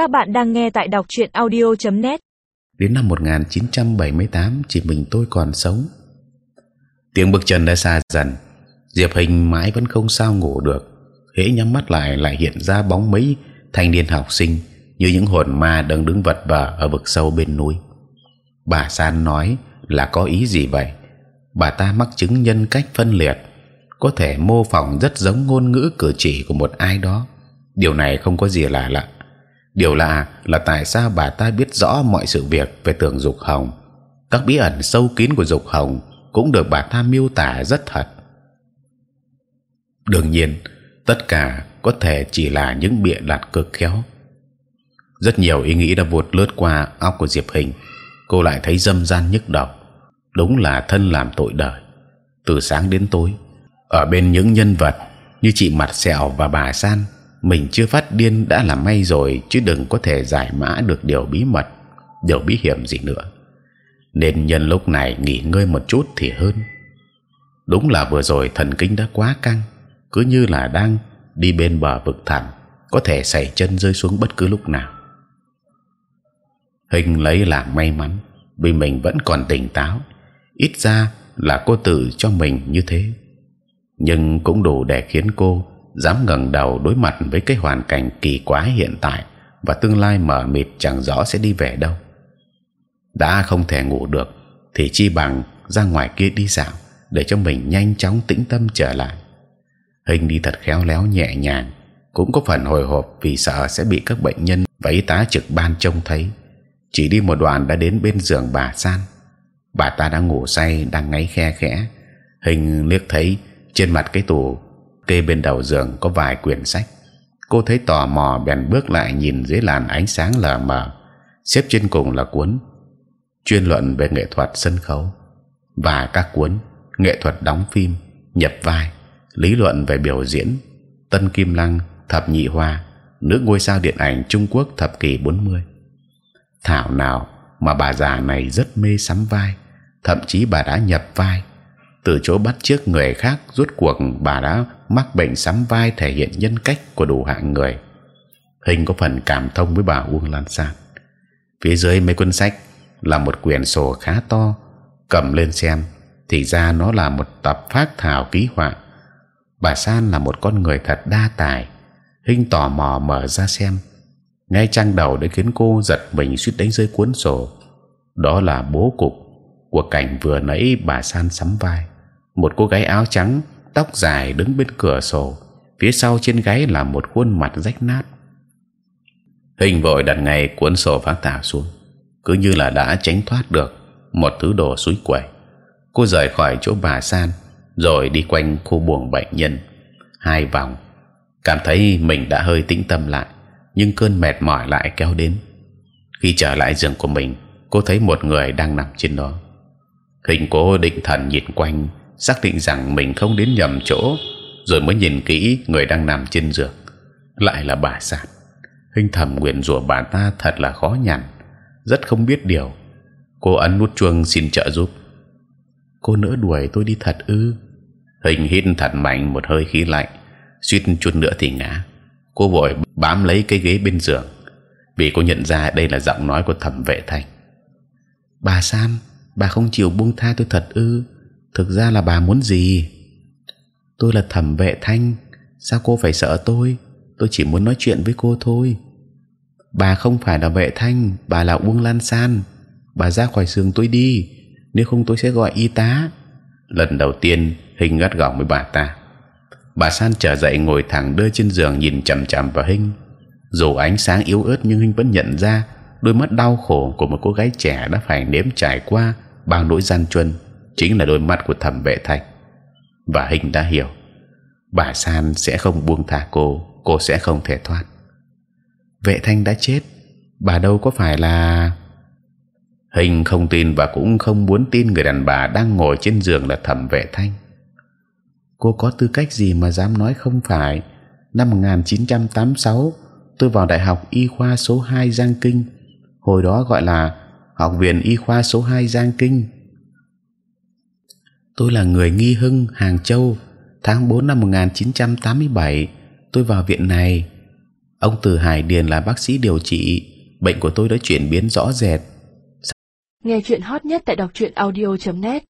Các bạn đang nghe tại đọc truyện audio.net. Đến năm 1978 chỉ mình tôi còn sống. Tiếng bước chân đã xa dần. Diệp Hình mãi vẫn không sao ngủ được. hễ nhắm mắt lại lại hiện ra bóng mấy thanh niên học sinh như những hồn ma đang đứng vật vờ ở vực sâu bên núi. Bà San nói là có ý gì vậy? Bà ta mắc chứng nhân cách phân liệt, có thể mô phỏng rất giống ngôn ngữ cử chỉ của một ai đó. Điều này không có gì lạ lạ. Điều lạ là tại sao bà ta biết rõ mọi sự việc về tường dục hồng, các bí ẩn sâu kín của dục hồng cũng được bà ta miêu tả rất thật. Đương nhiên, tất cả có thể chỉ là những bịa đặt cực khéo. Rất nhiều ý nghĩ đã vụt lướt qua óc của Diệp Hình. Cô lại thấy dâm gian nhức đầu. Đúng là thân làm tội đời. Từ sáng đến tối, ở bên những nhân vật như chị mặt sẹo và bà San, mình chưa phát điên đã là may rồi, chứ đừng có thể giải mã được điều bí mật, điều bí hiểm gì nữa. Nên nhân lúc này nghỉ ngơi một chút thì hơn. Đúng là vừa rồi thần kinh đã quá căng, cứ như là đang đi bên bờ vực thẳm, có thể sảy chân rơi xuống bất cứ lúc nào. Hình lấy làm may mắn vì mình vẫn còn tỉnh táo, ít ra là cô tự cho mình như thế, nhưng cũng đủ để khiến cô dám ngẩng đầu đối mặt với cái hoàn cảnh kỳ quái hiện tại và tương lai mờ mịt chẳng rõ sẽ đi về đâu. đã không thể ngủ được thì chi bằng ra ngoài kia đi dạo để cho mình nhanh chóng tĩnh tâm trở lại. Hình đi thật khéo léo nhẹ nhàng, cũng có phần hồi hộp vì sợ sẽ bị các bệnh nhân và y tá trực ban trông thấy. Chỉ đi một đoạn đã đến bên giường bà San. Bà ta đang ngủ say, đang ngáy khe khẽ. Hình liếc thấy trên mặt cái tủ kê bên đầu giường có vài quyển sách. Cô thấy tò mò bèn bước lại nhìn dưới làn ánh sáng lờ mờ. Xếp trên cùng là cuốn chuyên luận về nghệ thuật sân khấu và các cuốn nghệ thuật đóng phim, nhập vai, lý luận về biểu diễn, tân kim lăng, thập nhị hoa, nữ ngôi sao điện ảnh Trung Quốc thập kỷ 40 thảo nào mà bà già này rất mê sắm vai, thậm chí bà đã nhập vai. Từ chỗ bắt chước người khác, rút cuộc bà đã mắc bệnh sắm vai thể hiện nhân cách của đủ hạng người. Hình có phần cảm thông với bà Uông Lan San. Phía dưới mấy cuốn sách là một quyển sổ khá to, cầm lên xem thì ra nó là một tập phát thảo ký họa. Bà San là một con người thật đa tài. Hình tò mò mở ra xem ngay trang đầu đã khiến cô giật mình suýt đánh rơi cuốn sổ. Đó là bố cục của cảnh vừa nãy bà san sắm vai. Một cô gái áo trắng, tóc dài đứng bên cửa sổ. Phía sau trên gáy là một khuôn mặt rách nát. Hình vội đặt ngay cuốn sổ phát thảo xuống, cứ như là đã tránh thoát được một thứ đồ suối quẩy. Cô rời khỏi chỗ bà san, rồi đi quanh khu buồng bệnh nhân hai vòng, cảm thấy mình đã hơi tĩnh tâm lại nhưng cơn mệt mỏi lại kéo đến. Khi trở lại giường của mình, cô thấy một người đang nằm trên đó. Hình cố định thần nhìn quanh, xác định rằng mình không đến nhầm chỗ, rồi mới nhìn kỹ người đang nằm trên giường. Lại là bà sản Hình thầm nguyện rủa bà ta thật là khó nhằn, rất không biết điều. Cô ấn nút chuông xin trợ giúp. Cô nỡ đuổi tôi đi thật ư? Hình hít thật mạnh một hơi khí lạnh, suýt chút nữa thì ngã cô vội bám lấy cái ghế bên giường vì cô nhận ra đây là giọng nói của thẩm vệ thành bà san bà không chịu buông tha tôi thật ư thực ra là bà muốn gì? Tôi là thẩm vệ thanh. Sao cô phải sợ tôi? Tôi chỉ muốn nói chuyện với cô thôi. Bà không phải là vệ thanh, bà là uông lan san. Bà ra khỏi giường tôi đi, nếu không tôi sẽ gọi y tá. Lần đầu tiên, hình gắt gỏng với bà ta. Bà san trở dậy ngồi thẳng đưa trên giường nhìn chằm chằm vào hình. Dù ánh sáng yếu ớt nhưng hình vẫn nhận ra đôi mắt đau khổ của một cô gái trẻ đã phải nếm trải qua bao nỗi gian truân chính là đôi mắt của thẩm vệ thanh. Và hình đã hiểu, bà san sẽ không buông tha cô cô sẽ không thể thoát. Vệ thanh đã chết, bà đâu có phải là hình không tin và cũng không muốn tin người đàn bà đang ngồi trên giường là thẩm vệ thanh. Cô có tư cách gì mà dám nói không phải? Năm 1986 tôi vào đại học y khoa số 2 Giang Kinh. Hồi đó gọi là học viện y khoa số 2 Giang Kinh tôi là người nghi hưng Hàng Châu, tháng 4 năm 1987 tôi vào viện này. Ông từ Hải Điền là bác sĩ điều trị. Bệnh của tôi đã chuyển biến rõ rệt. Nghe chuyện hot nhất tại đọc truyện audio .net.